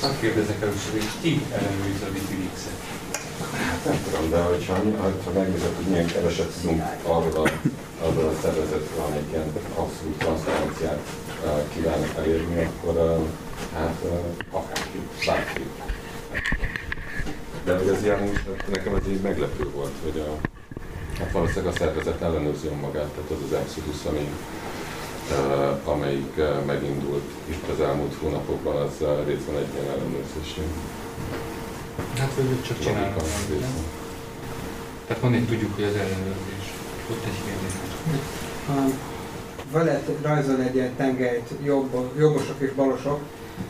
Azt kérdezek először, hogy ki ellenőriz a Wikileaks-et? Hát nem tudom, de hogyha, ha megnézed, hogy milyen keveset tudunk arról a, arról a szervezetről, amelyik ilyen abszolút transzparenciát uh, kívánnak elérni, akkor uh, hát uh, akárki, bárki. De hogy ez ilyen, nekem ez így meglepő volt, hogy a, hát valószínűleg a szervezet ellenőrzi magát, tehát az az Exodus, ami amelyik uh, megindult itt az elmúlt hónapokban, az uh, részben egy ilyen ellenőrzés. Hát, hogy ők csak csinálnak. Tehát honnan tudjuk, hogy az ellenőrzés? Ott egy kérdés. Ha veled rajzol egy ilyen tengelyt jobb, jobbosok és balosok,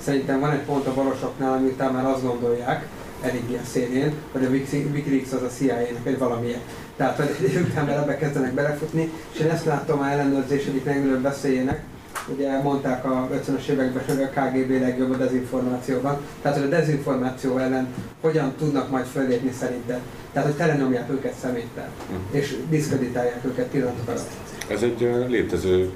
szerintem van egy pont a balosoknál, ami után már azt gondolják, eléggé a szélén, hogy a Wikileaks az a CIA-nek egy valamilyen. Tehát, hogy utána ebbe kezdenek belefutni, és én ezt láttam a ellenőrzés egyik legnagyobb veszélyének, ugye mondták a 50-es években, hogy a KGB legjobb a dezinformációban. Tehát, hogy a dezinformáció ellen hogyan tudnak majd fölépni szerinted. Tehát, hogy telenyomják őket szeméttel, uh-huh. és diszkreditálják őket pillanatok alatt. Ez egy létező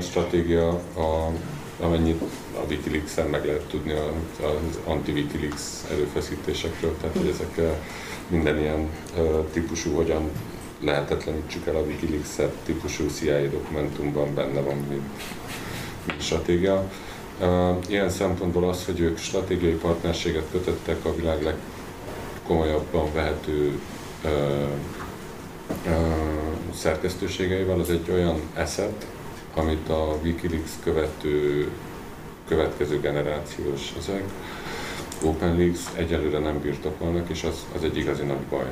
stratégia, a, amennyit a Wikileaks-en meg lehet tudni az anti-Wikileaks erőfeszítésekről, tehát hogy ezek minden ilyen típusú, hogyan lehetetlenítsük el a Wikileaks-et típusú CIA dokumentumban benne van, mint stratégia. Ilyen szempontból az, hogy ők stratégiai partnerséget kötöttek a világ legkomolyabban vehető szerkesztőségeivel, az egy olyan asset, amit a Wikileaks követő következő generációs ezek, OpenLeaks egyelőre nem birtokolnak, és az, az egy igazi nagy baj.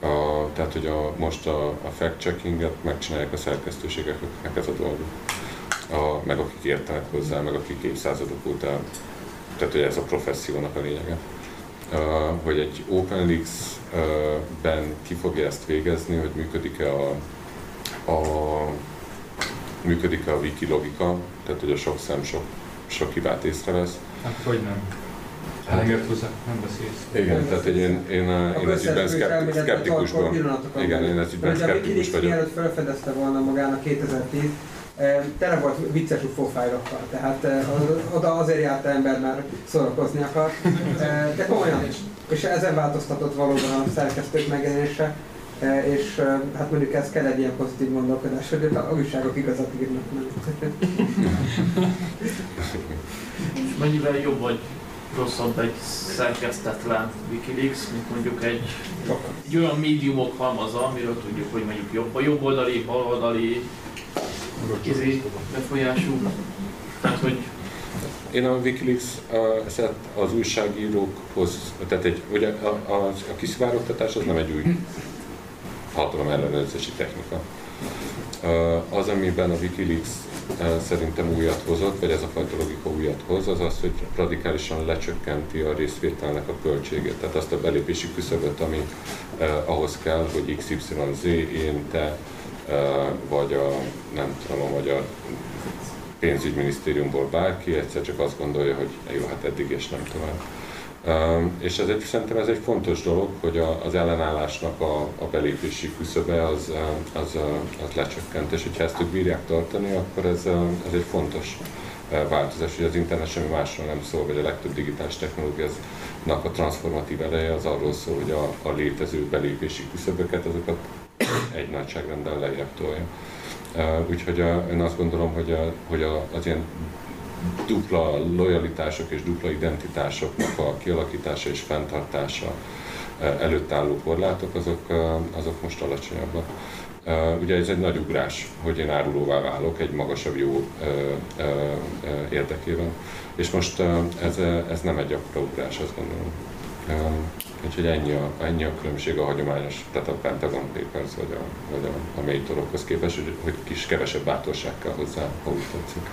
A, tehát, hogy a, most a, a fact-checkinget megcsinálják a szerkesztőségeknek ez a dolguk a, meg akik értenek hozzá, meg akik évszázadok óta, tehát hogy ez a professziónak a lényege. Uh, hogy egy OpenLeaks-ben ki fogja ezt végezni, hogy működik-e a, a működik-e a wiki logika, tehát hogy a sok szem sok, sok hibát észrevesz. Hát hogy nem? Elenged hozzá, nem beszélsz. Igen, tehát hogy én, én, én ez ügyben szkeptikus vagyok. Igen, én ez ügyben szkeptikus vagyok. Mielőtt felfedezte volna magának 2010, tele volt vicces ufófájlokkal, tehát oda azért járt ember, mert szórakozni akar, de komolyan is. És ezen változtatott valóban a szerkesztők megjelenése, és hát mondjuk ez kell egy ilyen pozitív gondolkodás, hogy a újságok igazat írnak meg. Mennyivel jobb vagy rosszabb egy szerkesztetlen Wikileaks, mint mondjuk egy, egy olyan médiumok halmaza, amiről tudjuk, hogy mondjuk jobb a jobb oldali, bal oldali, izé, befolyású. Tehát, hogy én a Wikileaks uh, az újságírókhoz, tehát egy, ugye a, a, a kiszivárogtatás az nem egy új hatalom ellenőrzési technika. Uh, az, amiben a Wikileaks uh, szerintem újat hozott, vagy ez a fajta logika újat hoz, az az, hogy radikálisan lecsökkenti a részvételnek a költségét. Tehát azt a belépési küszöböt, ami uh, ahhoz kell, hogy XYZ, én, te, vagy a, nem tudom, a magyar pénzügyminisztériumból bárki egyszer csak azt gondolja, hogy jó, hát eddig és nem tovább. És ez egy, szerintem ez egy fontos dolog, hogy az ellenállásnak a, a belépési küszöbe az, az, az lecsökkent, és hogyha ezt ők bírják tartani, akkor ez, ez egy fontos változás, hogy az internet semmi másról nem szól, vagy a legtöbb digitális technológiának a transformatív eleje az arról szól, hogy a, a létező belépési küszöböket, azokat egy nagyságrendel lejjebb tolja. Úgyhogy a, én azt gondolom, hogy, a, hogy a, az ilyen dupla lojalitások és dupla identitásoknak a kialakítása és fenntartása előtt álló korlátok, azok, azok most alacsonyabbak. Ugye ez egy nagy ugrás, hogy én árulóvá válok egy magasabb jó érdekében. És most ez, ez nem egy akkora ugrás, azt gondolom. Úgyhogy ennyi a, ennyi a különbség a hagyományos, tehát a Pentagon Papers vagy a, vagy a, a mély képest, hogy, hogy kis kevesebb bátorság kell hozzá, úgy tetszik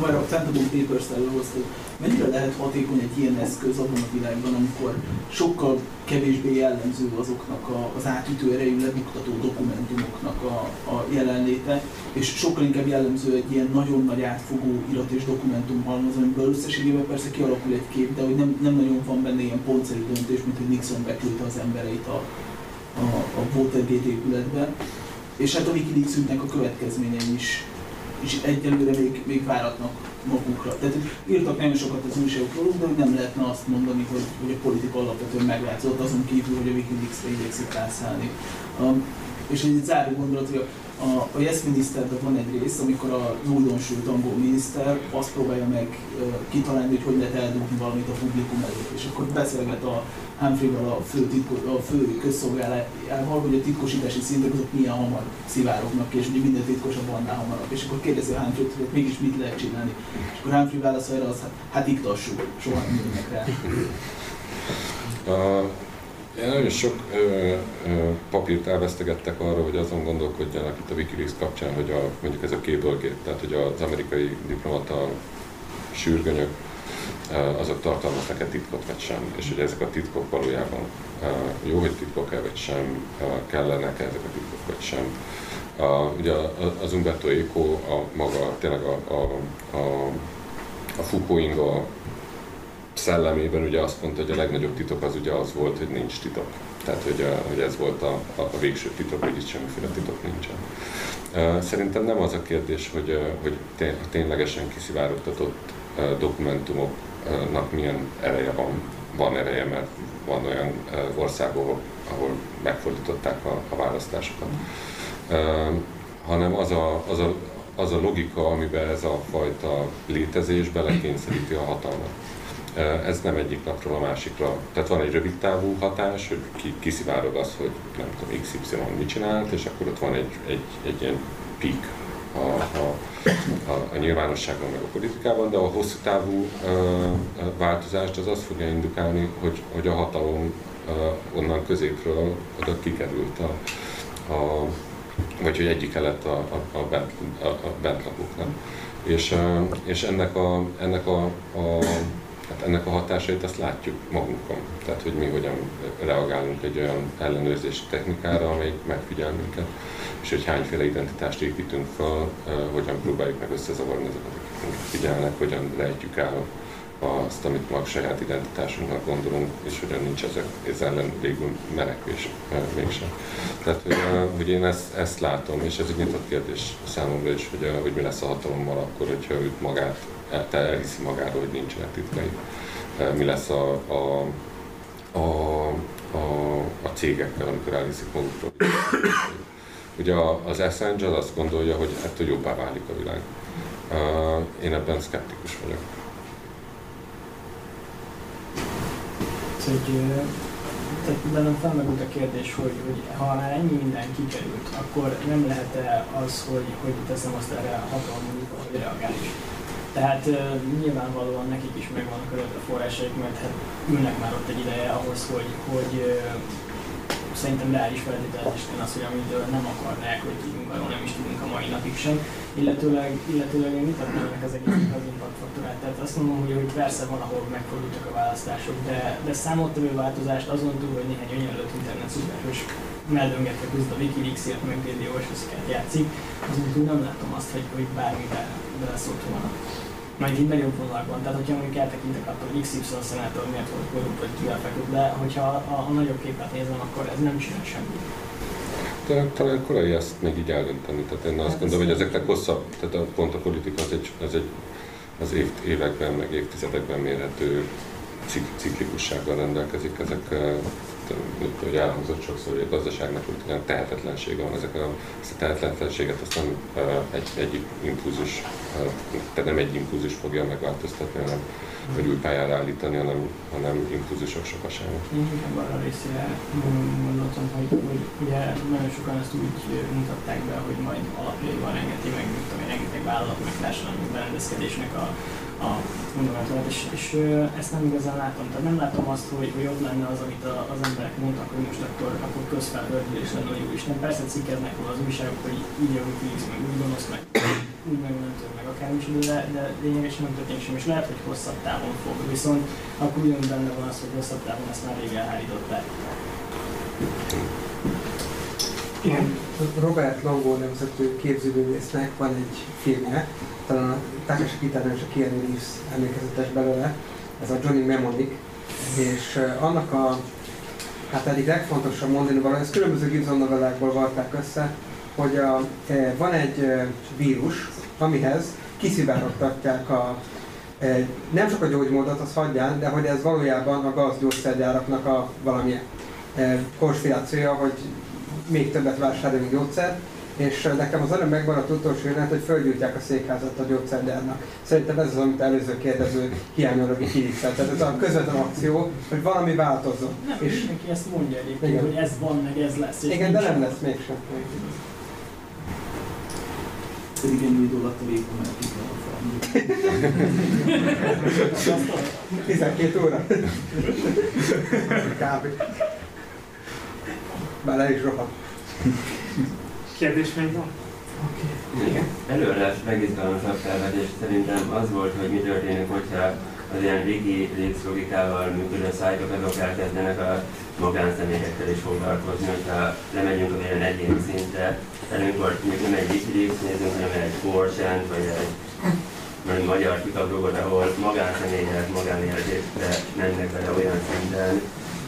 ha már a Phantom Papers-tel hoztuk, mennyire lehet hatékony egy ilyen eszköz abban a világban, amikor sokkal kevésbé jellemző azoknak a, az átütő erejű lebuktató dokumentumoknak a, a jelenléte, és sokkal inkább jellemző egy ilyen nagyon nagy átfogó irat és dokumentum halmaz, amiből összességében persze kialakul egy kép, de hogy nem, nem nagyon van benne ilyen pontszerű döntés, mint hogy Nixon beküldte az embereit a, a, a Watergate épületbe. És hát a Wikileaks a következményei is és egyelőre még, még váratnak magukra. Tehát írtak nagyon sokat az újságok róluk, de nem lehetne azt mondani, hogy, hogy a politika alapvetően megváltozott, azon kívül, hogy a Wikileaks-re igyekszik rászállni. Um, és egy záró gondolat, hogy a, a Yes miniszterben van egy rész, amikor az újdonsült angol miniszter azt próbálja meg uh, kitalálni, hogy hogy lehet eldugni valamit a publikum előtt. És akkor beszélget a Humphrey-val a fő, titko, a fő közszolgálatával, hogy a titkosítási szintek azok milyen hamar szivárognak, és ugye minden titkosabb annál hamarabb. És akkor kérdezi a Humphrey-t, hogy mégis mit lehet csinálni. És akkor Humphrey válaszol az, hát, hát iktassuk, soha nem jönnek rá. Nagyon sok ö, ö, papírt elvesztegettek arra, hogy azon gondolkodjanak itt a Wikileaks kapcsán, hogy a, mondjuk ez a Cablegate, tehát hogy az amerikai diplomata sürgönyök, azok tartalmaznak-e titkot vagy sem, és hogy ezek a titkok valójában jó, hogy titkok-e vagy sem, kellenek-e ezek a titkok vagy sem. Ugye az Umberto Eco a maga, tényleg a, a, a, a Foucault szellemében ugye azt mondta, hogy a legnagyobb titok az ugye az volt, hogy nincs titok. Tehát, hogy, hogy ez volt a, a, a végső titok, hogy itt semmiféle titok nincsen. Szerintem nem az a kérdés, hogy, hogy ténylegesen kiszivárogtatott dokumentumoknak milyen ereje van. Van ereje, mert van olyan ország, ahol megfordították a, a választásokat. Hanem az a, az, a, az a logika, amiben ez a fajta létezés belekényszeríti a hatalmat. Ez nem egyik napról a másikra. Tehát van egy rövid távú hatás, hogy ki, kiszivárog az, hogy nem tudom, XY mit csinált, és akkor ott van egy, egy, egy ilyen peak a, a, a, a nyilvánosságban, meg a politikában, de a hosszú távú ö, változást az azt fogja indukálni, hogy, hogy a hatalom ö, onnan középről oda kikerült a, a vagy hogy egyike lett a, a, a, bent, a, a bentlakóknak. És, és ennek, a, ennek a, a Hát ennek a hatásait azt látjuk magunkon. Tehát, hogy mi hogyan reagálunk egy olyan ellenőrzési technikára, amely megfigyel minket, és hogy hányféle identitást építünk fel, hogyan próbáljuk meg összezavarni ezeket, akik figyelnek, hogyan lejtjük el azt, amit mag saját identitásunknak gondolunk, és hogyan nincs ezek, ez ellen végül menekvés mégsem. Tehát, hogy, hogy én ezt, ezt látom, és ez egy nyitott kérdés számomra is, hogy, hogy mi lesz a hatalommal akkor, hogyha őt magát elhiszi magáról, hogy nincsenek titkai. Mi lesz a, a, a, a, a cégekkel, amikor elhiszik magukról. Ugye az Assange az azt gondolja, hogy ettől jobbá válik a világ. Én ebben szkeptikus vagyok. Hogy, tehát bennem felmerült a kérdés, hogy, hogy ha már ennyi minden kikerült, akkor nem lehet-e az, hogy, hogy teszem azt erre hatalmú, hogy reagális tehát uh, nyilvánvalóan nekik is megvannak a forrásaik, mert hát ülnek már ott egy ideje ahhoz, hogy, hogy uh, szerintem reális feltételezésben az, hogy amit nem akarnák, hogy tudjunk, arról nem is tudunk a mai napig sem. Illetőleg, illetőleg én mutatnám ennek az egész az impact faktorát. Tehát azt mondom, hogy, hogy persze van, ahol megfordultak a választások, de, de számottevő változást azon túl, hogy néhány önjelölt internet szuperhős meldöngetve küzd a Wikileaks-ért, meg DDoS játszik, azon túl nem látom azt, hogy, hogy bármi beleszólt volna majd így nagyobb vonalakban. Tehát, hogyha mondjuk eltekintek attól, hogy XY szenátor miért volt korrupt, vagy kivel feküdt le, hogyha a, a, nagyobb képet nézem, akkor ez nem csinál semmit. De talán korai ezt még így eldönteni. Tehát én azt hát gondolom, hogy ezeknek hosszabb, tehát a, pont a politika az egy, az egy az év, években, meg évtizedekben mérhető ciklikussággal rendelkezik. Ezek hogy elhangzott sokszor, hogy a gazdaságnak olyan tehetetlensége van, ezek a, ezt a tehetetlenséget azt nem egy, egy impulzus, tehát nem egy impulzus fogja megváltoztatni, hanem vagy új pályára állítani, hanem, hanem impulzusok sokasága. Én inkább arra részére gondoltam, hogy, hogy ugye nagyon sokan ezt úgy mutatták be, hogy majd alapjaiban rengeti meg, ami rengeteg vállalat, meg társadalmi berendezkedésnek a fundamentumát, és, és ezt nem igazán látom. Tehát nem látom azt, hogy, hogy ott lenne az, amit a, az emberek mondtak, hogy most akkor, akkor közfelhőrdülés lenne, hogy Isten. Persze cikkeznek róla az újságok, hogy így a Wikileaks, meg úgy gonosz, meg úgy meg nem tudom, meg akármi is, de, de lényegesen nem történik sem, és lehet, hogy hosszabb távon fog. Viszont akkor ugyanúgy benne van az, hogy hosszabb távon ezt már rég elhárították. Igen. Robert Longo nemzetű képzőművésznek van egy filmje, talán a Takashi Kitano és a Keanu Reeves emlékezetes belőle, ez a Johnny Mnemonic, és annak a hát eddig legfontosabb mondani való, ezt különböző Gibson novellákból varták össze, hogy a, van egy vírus, amihez kiszivárogtatják a, nem csak a gyógymódot, az hagyján, de hogy ez valójában a gazgyógyszergyáraknak a valamilyen konspirációja, hogy még többet vásároljunk gyógyszert, és nekem az előbb megmaradt utolsó jelenet, hogy fölgyújtják a székházat a gyógyszergyárnak. Szerintem ez az, amit előző kérdező hiányol a wikileaks Tehát ez a közvetlen akció, hogy valami változzon. Nem, és neki ezt mondja egyébként, Igen. hogy ez van, meg ez lesz. és igen, de nem lesz mégsem. Pedig ennyi idő alatt a a falangyok. 12 óra. Kb. Bár le is rohadt. Kérdés még van? Igen. Előre legizgalmasabb felvetés szerintem az volt, hogy mi történik, hogyha az ilyen Wikileaks logikával működő szájtok azok elkezdenek a magánszemélyekkel is foglalkozni, hogyha lemegyünk az ilyen egyéni szintre, volt mondjuk nem egy Wikileaks nézünk, hanem egy Porsche-t, vagy egy vagy magyar kitablogot, ahol magánszemélyek magánéletétre mennek bele olyan szinten,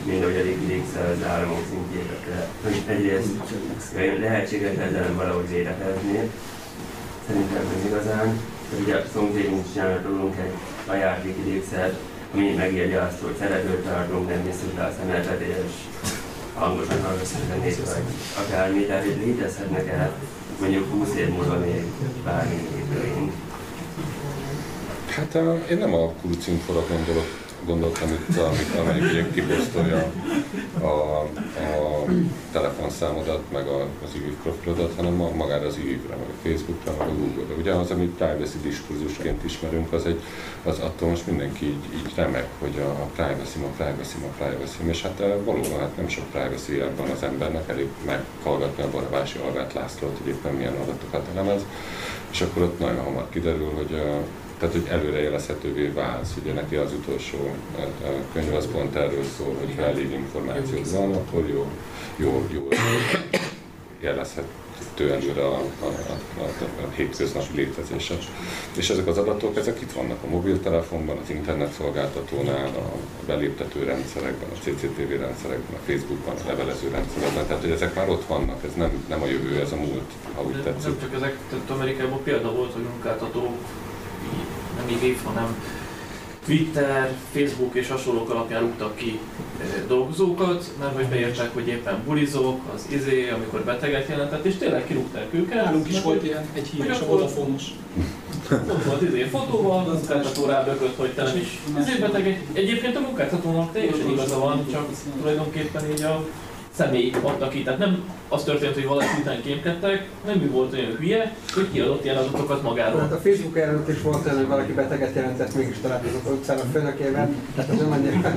mint ahogy a Wikileaks az államok szintjére. Hogy egyrészt lehetséges ezzel valahogy védekezni, szerintem nem igazán. De ugye a szomszédunk csinálnak rólunk egy saját Wikileaks-et, ami megírja azt, hogy szeretőt tartunk, nem le a szemetet, és hangosan néző, vagy akármi, tehát hogy létezhetnek-e mondjuk 20 év múlva még bármi történik. Hát uh, én nem a kurucinfora gondolok, gondoltam itt, amit, amelyik kiposztolja a, a telefonszámodat, meg a, az ÜVIV profilodat, hanem magára az ÜVIV-re, meg a Facebookra, meg a Google-ra. Ugye az, amit privacy diskurzusként ismerünk, az egy, az attól most mindenki így, így remek, hogy a, a privacy, a privacy, a privacy és hát uh, valóban hát nem sok privacy van az embernek, elég meghallgatni a Barabási Alvát Lászlót, hogy éppen milyen adatokat elemez, és akkor ott nagyon hamar kiderül, hogy uh, tehát, hogy előrejelezhetővé válsz. Ugye neki az utolsó eh, könyv az pont erről szól, hogy ha elég információd van, akkor jó, jó, jó jelezhető előre a, a, a, a, a hétköznapi létezése. És ezek az adatok, ezek itt vannak a mobiltelefonban, az internetszolgáltatónál, a beléptető rendszerekben, a CCTV rendszerekben, a Facebookban, a levelező rendszerekben, tehát hogy ezek már ott vannak, ez nem, nem a jövő, ez a múlt, ha úgy tetszik. nem csak ezek, tehát Amerikában példa volt, hogy munkáltatók, nem így hanem Twitter, Facebook és hasonlók alapján rúgtak ki eh, dolgozókat, mert hogy beírták, hogy éppen bulizók, az izé, amikor beteget jelentett, és tényleg kirúgták őket. Nálunk is volt ilyen, egy híres, a Vodafonos. Ott volt izé fotóval, a munkáltató rábökött, hogy te is izé beteg. egy- Egyébként a munkáltatónak teljesen igaza van, csak tulajdonképpen így a személy adta ki. Tehát nem az történt, hogy valaki után kémkedtek, nem ő volt olyan hülye, hogy kiadott ilyen adatokat magáról. Hát a Facebook előtt is volt olyan, hogy valaki beteget jelentett, mégis találkozott az utcán a főnökével, tehát ez nem annyira...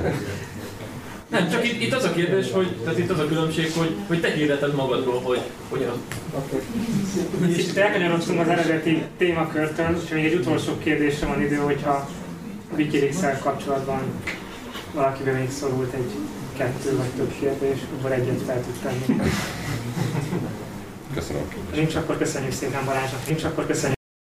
Nem, csak itt, itt az a kérdés, hogy, tehát itt az a különbség, hogy, hogy te hirdeted magadról, hogy, hogy a Oké. Kicsit elkanyarodtunk az eredeti témakörtön, és még egy utolsó kérdésre van idő, hogyha a wikileaks kapcsolatban valakiben még szorult egy kettő vagy több kérdés, akkor egyet fel tud tenni. Köszönöm. Nincs, akkor köszönjük szépen Balázsnak, nincs, akkor köszönjük